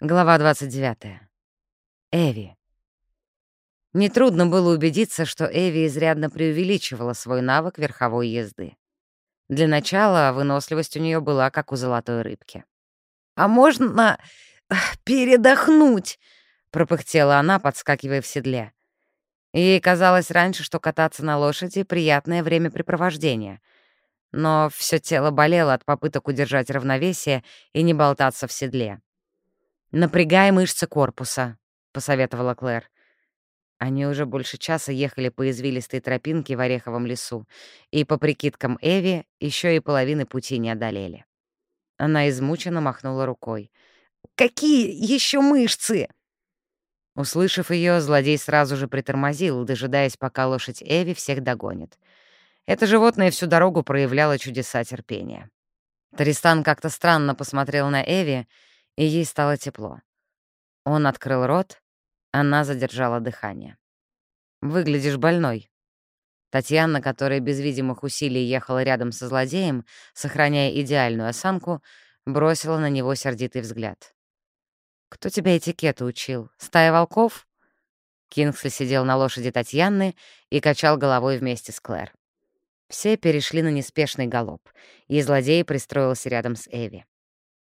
Глава 29. Эви. Нетрудно было убедиться, что Эви изрядно преувеличивала свой навык верховой езды. Для начала выносливость у нее была как у золотой рыбки. «А можно передохнуть?» — пропыхтела она, подскакивая в седле. Ей казалось раньше, что кататься на лошади — приятное времяпрепровождение. Но все тело болело от попыток удержать равновесие и не болтаться в седле. «Напрягай мышцы корпуса», — посоветовала Клэр. Они уже больше часа ехали по извилистой тропинке в Ореховом лесу, и, по прикидкам Эви, еще и половины пути не одолели. Она измученно махнула рукой. «Какие еще мышцы?» Услышав ее, злодей сразу же притормозил, дожидаясь, пока лошадь Эви всех догонит. Это животное всю дорогу проявляло чудеса терпения. Тристан как-то странно посмотрел на Эви, и ей стало тепло. Он открыл рот, она задержала дыхание. «Выглядишь больной». Татьяна, которая без видимых усилий ехала рядом со злодеем, сохраняя идеальную осанку, бросила на него сердитый взгляд. «Кто тебя этикету учил? Стая волков?» Кингсли сидел на лошади Татьяны и качал головой вместе с Клэр. Все перешли на неспешный галоп, и злодей пристроился рядом с Эви.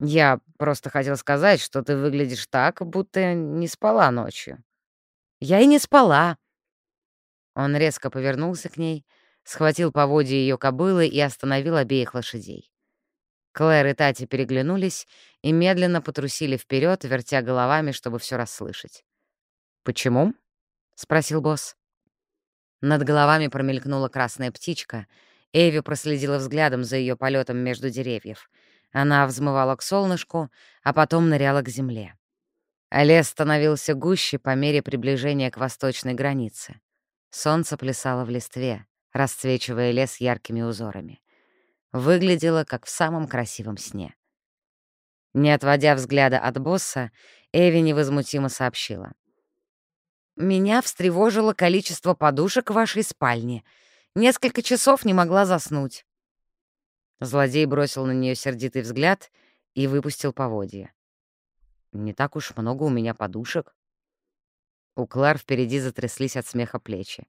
Я просто хотел сказать, что ты выглядишь так, будто не спала ночью. Я и не спала. Он резко повернулся к ней, схватил поводья ее кобылы и остановил обеих лошадей. Клэр и Тати переглянулись и медленно потрусили вперед, вертя головами, чтобы все расслышать. «Почему?» — спросил босс. Над головами промелькнула красная птичка. Эви проследила взглядом за ее полетом между деревьев — она взмывала к солнышку, а потом ныряла к земле. Лес становился гуще по мере приближения к восточной границе. Солнце плясало в листве, расцвечивая лес яркими узорами. Выглядело, как в самом красивом сне. Не отводя взгляда от босса, Эви невозмутимо сообщила. «Меня встревожило количество подушек в вашей спальне. Несколько часов не могла заснуть. Злодей бросил на нее сердитый взгляд и выпустил поводья. «Не так уж много у меня подушек». У Клар впереди затряслись от смеха плечи.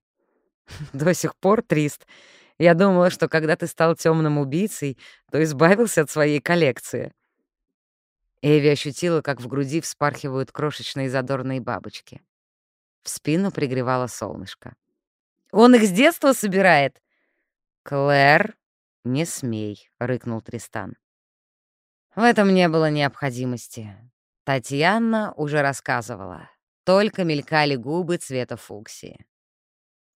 «До сих пор, Трист, я думала, что когда ты стал темным убийцей, то избавился от своей коллекции». Эви ощутила, как в груди вспархивают крошечные задорные бабочки. В спину пригревало солнышко. «Он их с детства собирает?» «Клэр!» «Не смей», — рыкнул Тристан. В этом не было необходимости. Татьяна уже рассказывала. Только мелькали губы цвета фуксии.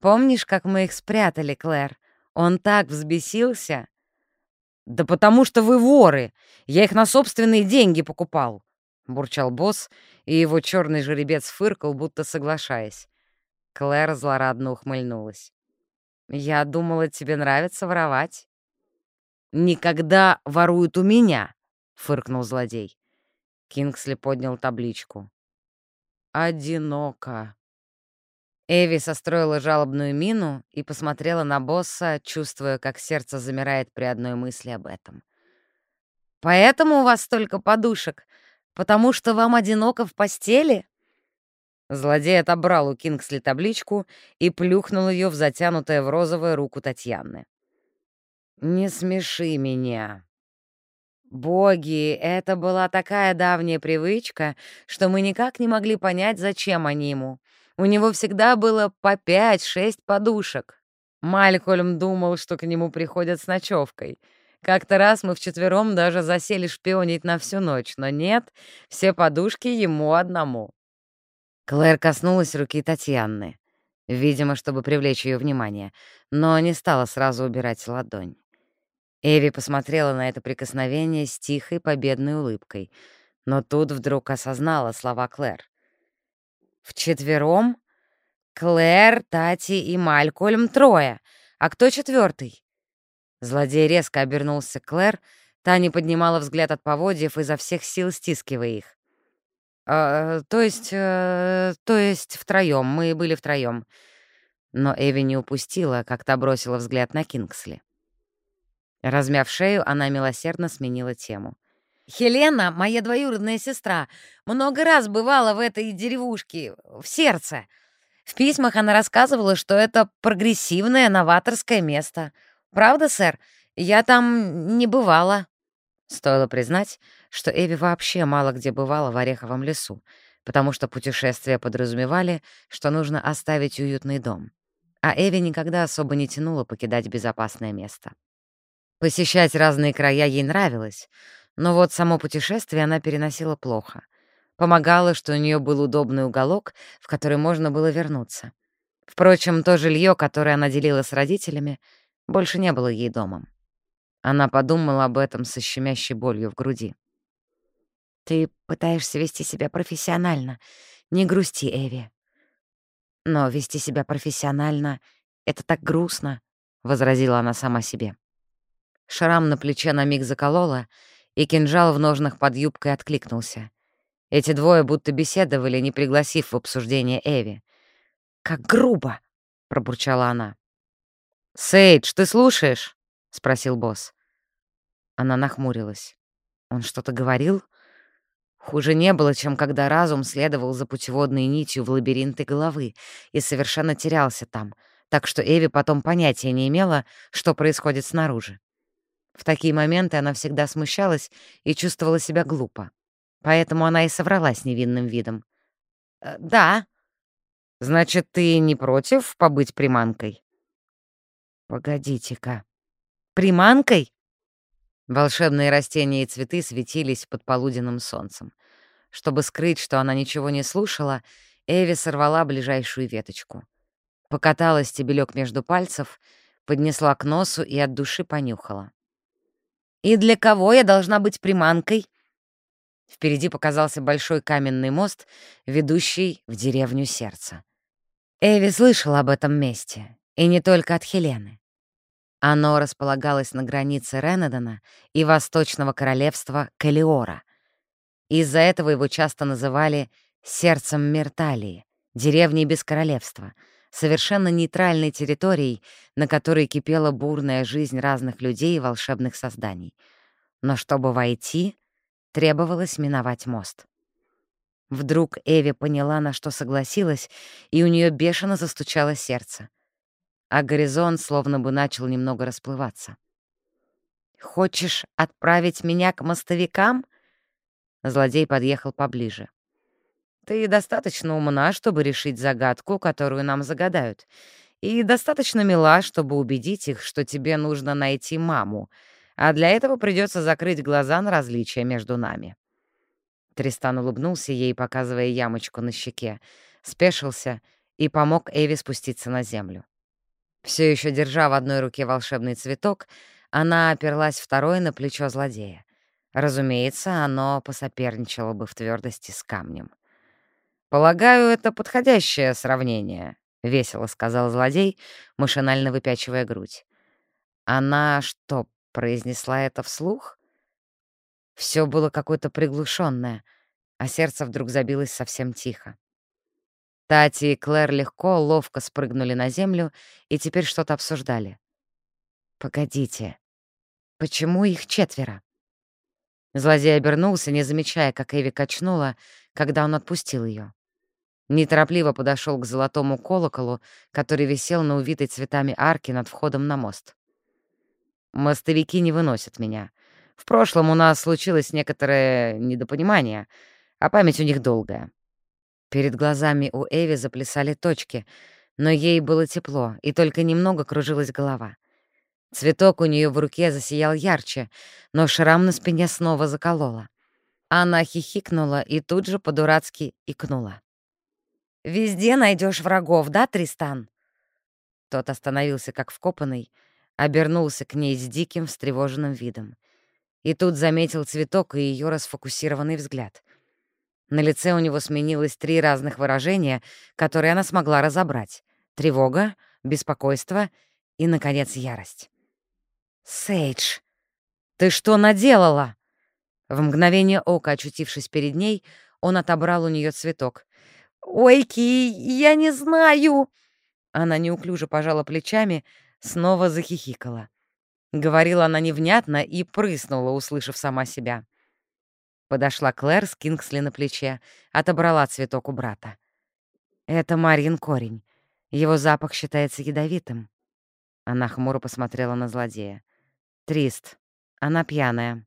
«Помнишь, как мы их спрятали, Клэр? Он так взбесился!» «Да потому что вы воры! Я их на собственные деньги покупал!» — бурчал босс, и его черный жеребец фыркал, будто соглашаясь. Клэр злорадно ухмыльнулась. «Я думала, тебе нравится воровать» никогда воруют у меня», — фыркнул злодей. Кингсли поднял табличку. «Одиноко». Эви состроила жалобную мину и посмотрела на босса, чувствуя, как сердце замирает при одной мысли об этом. «Поэтому у вас столько подушек? Потому что вам одиноко в постели?» Злодей отобрал у Кингсли табличку и плюхнул ее в затянутое в розовую руку Татьяны. «Не смеши меня». Боги, это была такая давняя привычка, что мы никак не могли понять, зачем они ему. У него всегда было по пять-шесть подушек. Малькольм думал, что к нему приходят с ночевкой. Как-то раз мы вчетвером даже засели шпионить на всю ночь, но нет, все подушки ему одному. Клэр коснулась руки Татьяны, видимо, чтобы привлечь ее внимание, но не стала сразу убирать ладонь. Эви посмотрела на это прикосновение с тихой победной улыбкой, но тут вдруг осознала слова Клэр. «Вчетвером? Клэр, Тати и Малькольм трое. А кто четвертый? Злодей резко обернулся к Клэр, та не поднимала взгляд от поводьев, изо всех сил стискивая их. «Э, «То есть... Э, то есть втроем, мы были втроем. Но Эви не упустила, как та бросила взгляд на Кингсли. Размяв шею, она милосердно сменила тему. Хелена, моя двоюродная сестра, много раз бывала в этой деревушке, в сердце. В письмах она рассказывала, что это прогрессивное новаторское место. Правда, сэр? Я там не бывала. Стоило признать, что Эви вообще мало где бывала в Ореховом лесу, потому что путешествия подразумевали, что нужно оставить уютный дом. А Эви никогда особо не тянула покидать безопасное место. Посещать разные края ей нравилось, но вот само путешествие она переносила плохо. Помогало, что у нее был удобный уголок, в который можно было вернуться. Впрочем, то жилье, которое она делила с родителями, больше не было ей домом. Она подумала об этом со щемящей болью в груди. «Ты пытаешься вести себя профессионально. Не грусти, Эви». «Но вести себя профессионально — это так грустно», — возразила она сама себе. Шрам на плече на миг заколола, и кинжал в ножнах под юбкой откликнулся. Эти двое будто беседовали, не пригласив в обсуждение Эви. «Как грубо!» — пробурчала она. «Сейдж, ты слушаешь?» — спросил босс. Она нахмурилась. Он что-то говорил? Хуже не было, чем когда разум следовал за путеводной нитью в лабиринты головы и совершенно терялся там, так что Эви потом понятия не имела, что происходит снаружи. В такие моменты она всегда смущалась и чувствовала себя глупо. Поэтому она и соврала с невинным видом. «Э, «Да». «Значит, ты не против побыть приманкой?» «Погодите-ка. Приманкой?» Волшебные растения и цветы светились под полуденным солнцем. Чтобы скрыть, что она ничего не слушала, Эви сорвала ближайшую веточку. Покатала стебелек между пальцев, поднесла к носу и от души понюхала. «И для кого я должна быть приманкой?» Впереди показался большой каменный мост, ведущий в деревню сердца. Эви слышала об этом месте, и не только от Хелены. Оно располагалось на границе Ренедона и Восточного королевства Калиора. Из-за этого его часто называли «сердцем Мерталии», деревней без королевства — совершенно нейтральной территорией, на которой кипела бурная жизнь разных людей и волшебных созданий. Но чтобы войти, требовалось миновать мост. Вдруг Эви поняла, на что согласилась, и у нее бешено застучало сердце. А горизонт словно бы начал немного расплываться. «Хочешь отправить меня к мостовикам?» Злодей подъехал поближе. Ты достаточно умна, чтобы решить загадку, которую нам загадают, и достаточно мила, чтобы убедить их, что тебе нужно найти маму, а для этого придется закрыть глаза на различия между нами». Тристан улыбнулся ей, показывая ямочку на щеке, спешился и помог Эви спуститься на землю. Все еще держа в одной руке волшебный цветок, она оперлась второй на плечо злодея. Разумеется, оно посоперничало бы в твердости с камнем. «Полагаю, это подходящее сравнение», — весело сказал злодей, машинально выпячивая грудь. «Она что, произнесла это вслух?» Все было какое-то приглушенное, а сердце вдруг забилось совсем тихо. Тати и Клэр легко, ловко спрыгнули на землю и теперь что-то обсуждали. «Погодите, почему их четверо?» Злодей обернулся, не замечая, как Эви качнула, когда он отпустил ее. Неторопливо подошел к золотому колоколу, который висел на увитой цветами арке над входом на мост. «Мостовики не выносят меня. В прошлом у нас случилось некоторое недопонимание, а память у них долгая». Перед глазами у Эви заплясали точки, но ей было тепло, и только немного кружилась голова. Цветок у нее в руке засиял ярче, но шрам на спине снова заколола. Она хихикнула и тут же по-дурацки икнула. «Везде найдешь врагов, да, Тристан?» Тот остановился как вкопанный, обернулся к ней с диким, встревоженным видом. И тут заметил цветок и ее расфокусированный взгляд. На лице у него сменилось три разных выражения, которые она смогла разобрать. Тревога, беспокойство и, наконец, ярость. «Сейдж, ты что наделала?» В мгновение ока, очутившись перед ней, он отобрал у нее цветок. «Ой-ки, я не знаю!» Она неуклюже пожала плечами, снова захихикала. Говорила она невнятно и прыснула, услышав сама себя. Подошла Клэр с Кингсли на плече, отобрала цветок у брата. «Это Марин корень. Его запах считается ядовитым». Она хмуро посмотрела на злодея. «Трист. Она пьяная».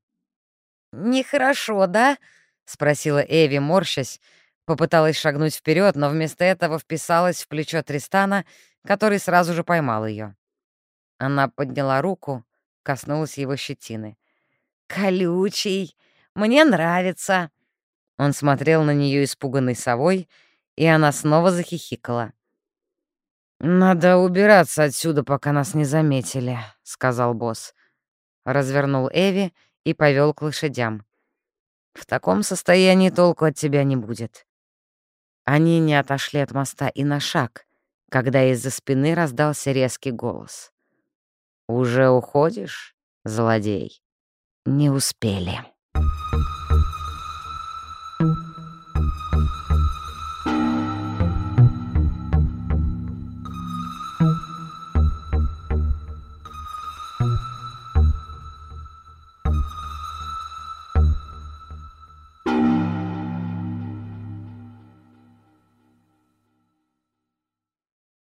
«Нехорошо, да?» — спросила Эви, морщась. Попыталась шагнуть вперед, но вместо этого вписалась в плечо Тристана, который сразу же поймал ее. Она подняла руку, коснулась его щетины. «Колючий! Мне нравится!» Он смотрел на нее испуганной совой, и она снова захихикала. «Надо убираться отсюда, пока нас не заметили», — сказал босс. Развернул Эви и повел к лошадям. «В таком состоянии толку от тебя не будет». Они не отошли от моста и на шаг, когда из-за спины раздался резкий голос. «Уже уходишь, злодей?» «Не успели».